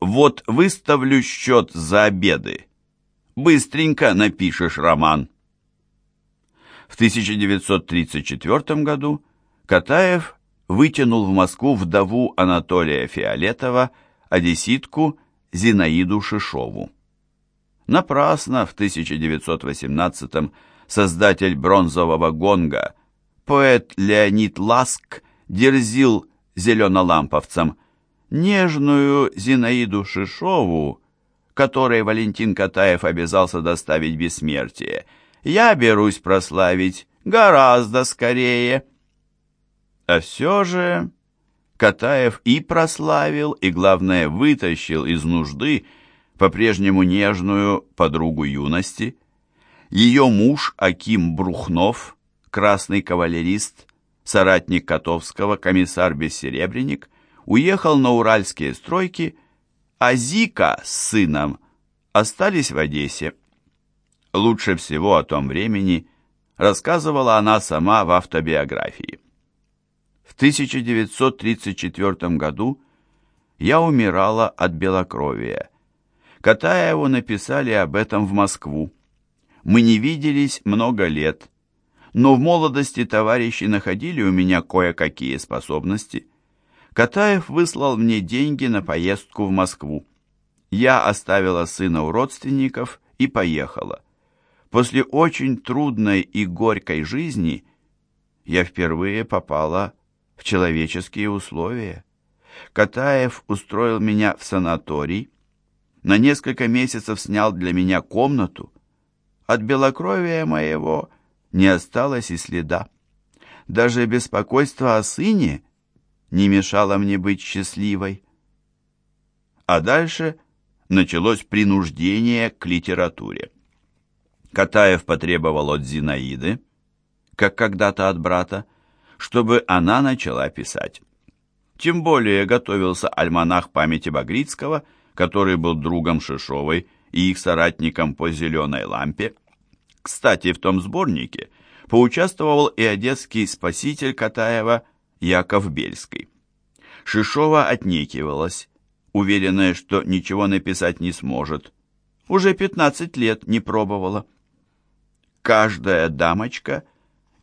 Вот выставлю счет за обеды. Быстренько напишешь роман. В 1934 году Катаев вытянул в Москву вдову Анатолия Фиолетова, одесситку Зинаиду Шишову. Напрасно в 1918 создатель бронзового гонга, поэт Леонид Ласк, дерзил зеленоламповцам нежную Зинаиду Шишову, которой Валентин Катаев обязался доставить бессмертие, я берусь прославить гораздо скорее. А все же Катаев и прославил, и, главное, вытащил из нужды по-прежнему нежную подругу юности. Ее муж Аким Брухнов, красный кавалерист, соратник Котовского, комиссар Бессеребренник, уехал на уральские стройки, а Зика с сыном остались в Одессе. Лучше всего о том времени рассказывала она сама в автобиографии. В 1934 году я умирала от белокровия. Катаеву написали об этом в Москву. Мы не виделись много лет, но в молодости товарищи находили у меня кое-какие способности. Катаев выслал мне деньги на поездку в Москву. Я оставила сына у родственников и поехала. После очень трудной и горькой жизни я впервые попала в человеческие условия. Катаев устроил меня в санаторий, на несколько месяцев снял для меня комнату. От белокровия моего не осталось и следа. Даже беспокойство о сыне не мешало мне быть счастливой. А дальше началось принуждение к литературе. Катаев потребовал от Зинаиды, как когда-то от брата, чтобы она начала писать. Тем более готовился альманах памяти Багрицкого, который был другом Шишовой и их соратником по «Зеленой лампе». Кстати, в том сборнике поучаствовал и одесский спаситель Катаева Яков Бельский. Шишова отнекивалась, уверенная, что ничего написать не сможет. Уже 15 лет не пробовала каждая дамочка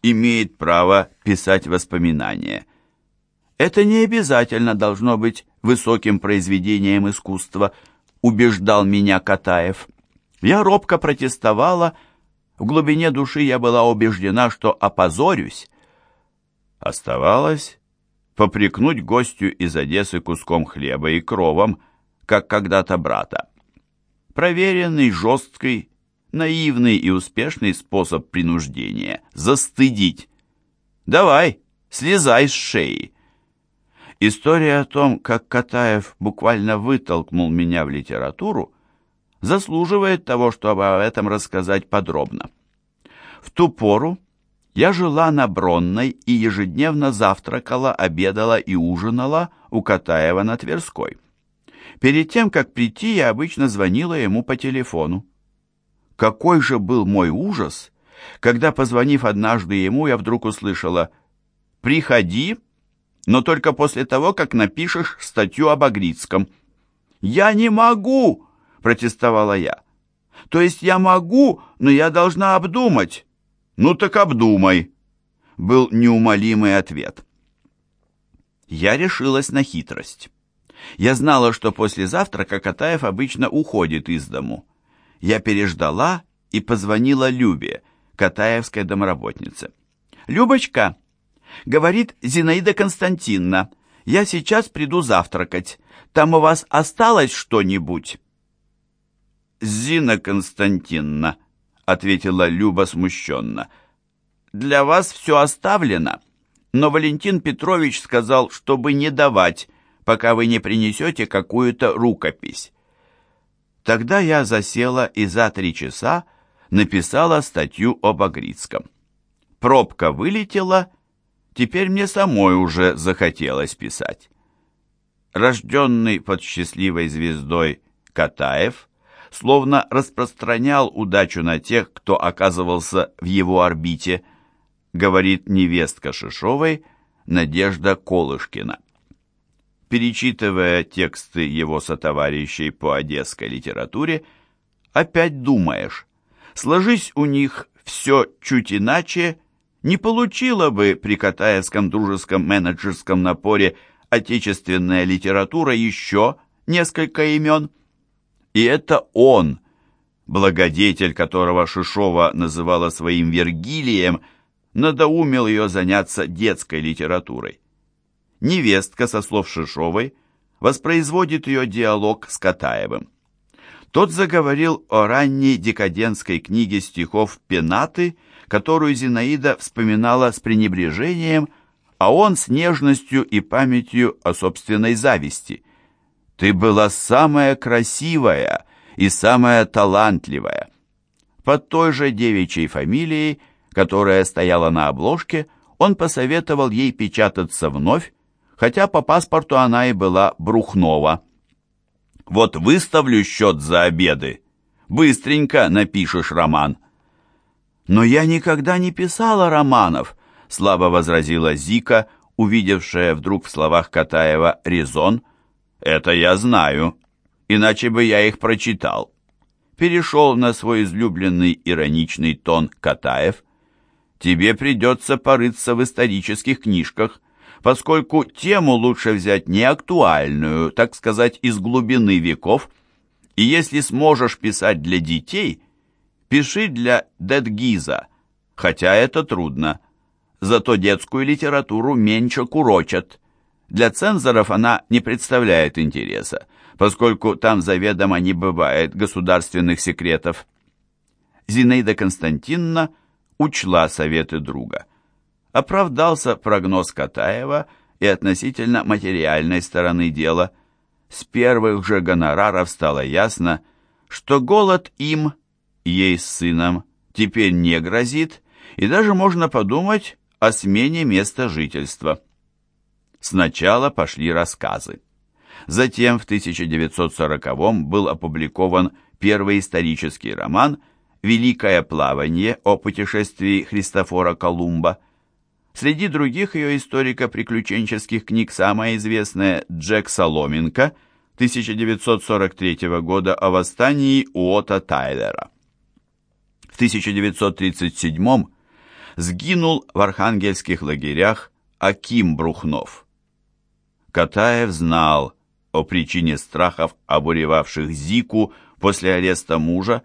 имеет право писать воспоминания. Это не обязательно должно быть высоким произведением искусства, убеждал меня Катаев. Я робко протестовала, в глубине души я была убеждена, что опозорюсь. Оставалось попрекнуть гостю из Одессы куском хлеба и кровом, как когда-то брата. Проверенный, жесткий, наивный и успешный способ принуждения – застыдить. «Давай, слезай с шеи». История о том, как Катаев буквально вытолкнул меня в литературу, заслуживает того, чтобы об этом рассказать подробно. В ту пору я жила на Бронной и ежедневно завтракала, обедала и ужинала у Катаева на Тверской. Перед тем, как прийти, я обычно звонила ему по телефону. Какой же был мой ужас, когда, позвонив однажды ему, я вдруг услышала «Приходи, но только после того, как напишешь статью об Агрицком». «Я не могу!» — протестовала я. «То есть я могу, но я должна обдумать». «Ну так обдумай», — был неумолимый ответ. Я решилась на хитрость. Я знала, что после завтрака Катаев обычно уходит из дому я переждала и позвонила Любе, Катаевской домработнице. «Любочка!» — говорит Зинаида Константиновна. «Я сейчас приду завтракать. Там у вас осталось что-нибудь?» «Зина Константиновна», — ответила Люба смущенно. «Для вас все оставлено, но Валентин Петрович сказал, чтобы не давать, пока вы не принесете какую-то рукопись. Тогда я засела и за три часа написала статью об Агрицком. Пробка вылетела, теперь мне самой уже захотелось писать. Рожденный под счастливой звездой Катаев словно распространял удачу на тех, кто оказывался в его орбите, говорит невестка Шишовой Надежда Колышкина. перечитывая тексты его сотоварищей по одесской литературе, опять думаешь, сложись у них все чуть иначе, не получила бы при Катаевском дружеском менеджерском напоре отечественная литература еще несколько имен. И это он, благодетель которого Шишова называла своим Вергилием, надоумил ее заняться детской литературой. Невестка, со слов Шишовой, воспроизводит ее диалог с Катаевым. Тот заговорил о ранней декадентской книге стихов «Пенаты», которую Зинаида вспоминала с пренебрежением, а он с нежностью и памятью о собственной зависти. «Ты была самая красивая и самая талантливая». Под той же девичьей фамилией, которая стояла на обложке, он посоветовал ей печататься вновь, хотя по паспорту она и была Брухнова. «Вот выставлю счет за обеды. Быстренько напишешь роман». «Но я никогда не писала романов», — слабо возразила Зика, увидевшая вдруг в словах Катаева резон. «Это я знаю, иначе бы я их прочитал». Перешел на свой излюбленный ироничный тон Катаев. «Тебе придется порыться в исторических книжках, поскольку тему лучше взять не актуальную, так сказать, из глубины веков, и если сможешь писать для детей, пиши для Дедгиза, хотя это трудно. Зато детскую литературу меньше курочат. Для цензоров она не представляет интереса, поскольку там заведомо не бывает государственных секретов. Зинаида Константиновна учла советы друга – оправдался прогноз Катаева и относительно материальной стороны дела. С первых же гонораров стало ясно, что голод им, ей с сыном, теперь не грозит, и даже можно подумать о смене места жительства. Сначала пошли рассказы. Затем в 1940-м был опубликован первый исторический роман «Великое плавание» о путешествии Христофора Колумба. Среди других ее историко-приключенческих книг самая известная «Джек Соломенко» 1943 года о восстании Уота Тайлера. В 1937 сгинул в архангельских лагерях Аким Брухнов. Катаев знал о причине страхов, обуревавших Зику после ареста мужа,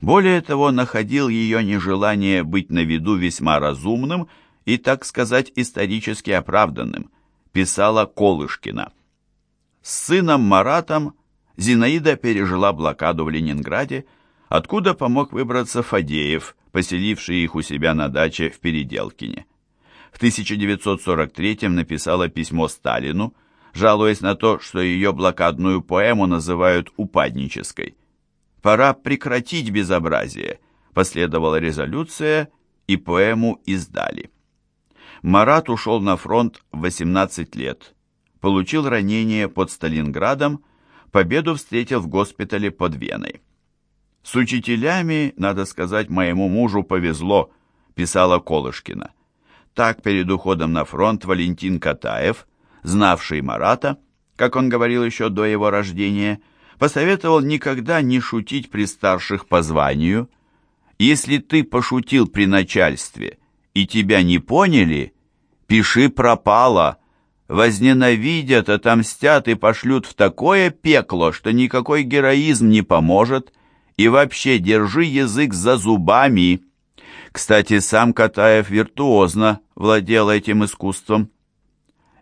более того, находил ее нежелание быть на виду весьма разумным и, так сказать, исторически оправданным, писала Колышкина. С сыном Маратом Зинаида пережила блокаду в Ленинграде, откуда помог выбраться Фадеев, поселивший их у себя на даче в Переделкине. В 1943-м написала письмо Сталину, жалуясь на то, что ее блокадную поэму называют упаднической. «Пора прекратить безобразие», последовала резолюция, и поэму издали. Марат ушел на фронт в 18 лет. Получил ранение под Сталинградом, победу встретил в госпитале под Веной. «С учителями, надо сказать, моему мужу повезло», писала Колышкина. Так перед уходом на фронт Валентин Катаев, знавший Марата, как он говорил еще до его рождения, посоветовал никогда не шутить при старших по званию. «Если ты пошутил при начальстве и тебя не поняли, пиши пропало. Возненавидят, отомстят и пошлют в такое пекло, что никакой героизм не поможет. И вообще держи язык за зубами. Кстати, сам Катаев виртуозно владел этим искусством.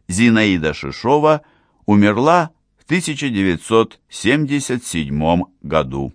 Зинаида Шишова умерла в 1977 году.